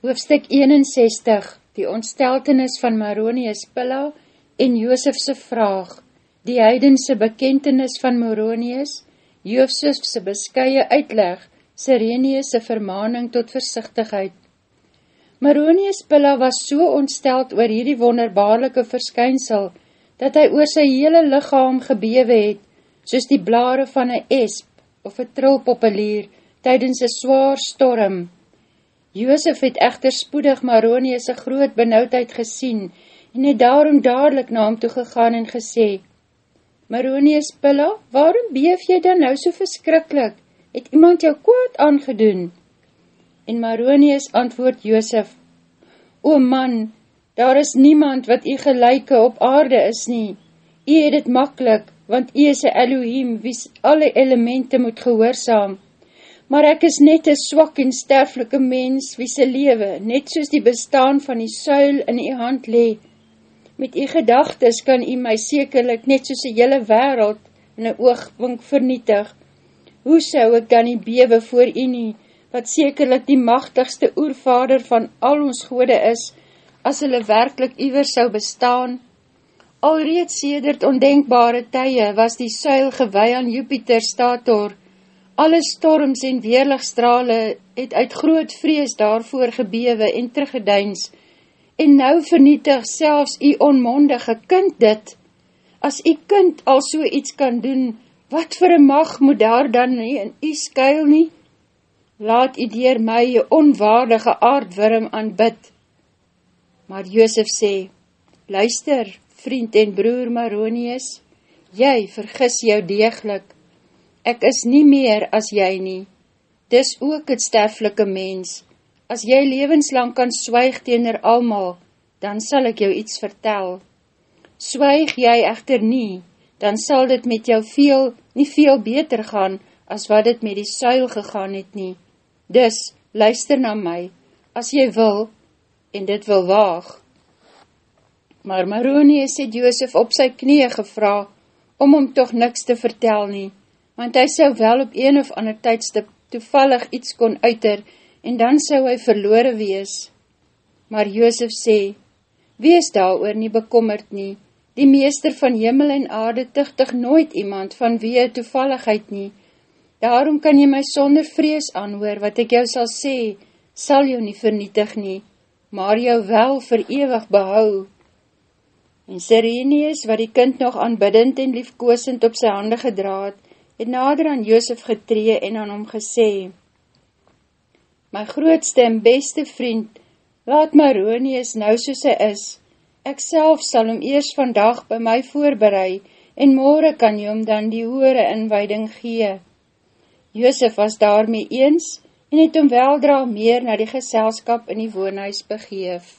Hoofstuk 61 Die ontsteltenis van Maronius Pilla en Joosefse vraag Die heidense bekentenis van Maronius Joosefse beskye uitleg Sirenius' vermaning tot versichtigheid Maronius Pilla was so ontsteld oor hierdie wonderbaarlike verskynsel, dat hy oor sy hele lichaam gebewe het, soos die blare van een esp of een trilpoppelier, tydens een zwaar storm, Joosef het echter spoedig Maronius een groot benauwdheid gesien en het daarom dadelijk na hom toegegaan en gesê, Maronius Pilla, waarom beef jy dan nou so verskrikkelijk? Het iemand jou kwaad aangedoen? En Maronius antwoord Joosef, O man, daar is niemand wat jy gelijke op aarde is nie. Jy het het makkelijk, want jy is een Elohim, wie alle elemente moet gehoorzaam maar ek is net een swak en sterflike mens, wie se lewe, net soos die bestaan van die suil in die hand lee. Met die gedagtes kan jy my sekerlik net soos die hele wereld in een oogwink vernietig. Hoe sou ek dan die bewe voor jy nie, wat sekerlik die machtigste oervader van al ons gode is, as hulle werkelijk iwer sou bestaan? Alreeds sedert ondenkbare tye was die suil gewei aan Jupiter Stator, Alle storms en weerligstrale het uit groot vrees daarvoor gebewe en teruggedeins, en nou vernietig selfs die onmondige kind dit. As die kind al so iets kan doen, wat vir een mag moet daar dan nie in die skuil nie? Laat die dier my jy onwaardige aardwurm aanbid. Maar Joosef sê, luister, vriend en broer Maronius, jy vergis jou deeglik, ek is nie meer as jy nie. Dis ook het sterflike mens. As jy levenslang kan swyg teener almal, dan sal ek jou iets vertel. Swyg jy echter nie, dan sal dit met jou veel, nie veel beter gaan, as wat dit met die suil gegaan het nie. Dus, luister na my, as jy wil, en dit wil waag. Maar Maronius het Joosef op sy knie gevra, om hom toch niks te vertel nie, want hy sou wel op een of ander tydstip toevallig iets kon uiter, en dan sou hy verloore wees. Maar Joosef sê, wees daar oor nie bekommerd nie, die meester van hemel en aarde tuchtig nooit iemand van wie toevalligheid nie, daarom kan jy my sonder vrees aanhoor, wat ek jou sal sê, sal jou nie vernietig nie, maar jou wel verewig behou. En Sirenius, wat die kind nog aanbiddend en liefkoosend op sy hande gedraad, het nader aan Joosef getree en aan hom gesê, My grootste en beste vriend, laat Maronius nou soos hy is, ek self sal hom eers vandag by my voorberei, en morgen kan jy hom dan die hoore inweiding gee. Joosef was daarmee eens, en het hom weldra meer na die geselskap in die woonhuis begeef.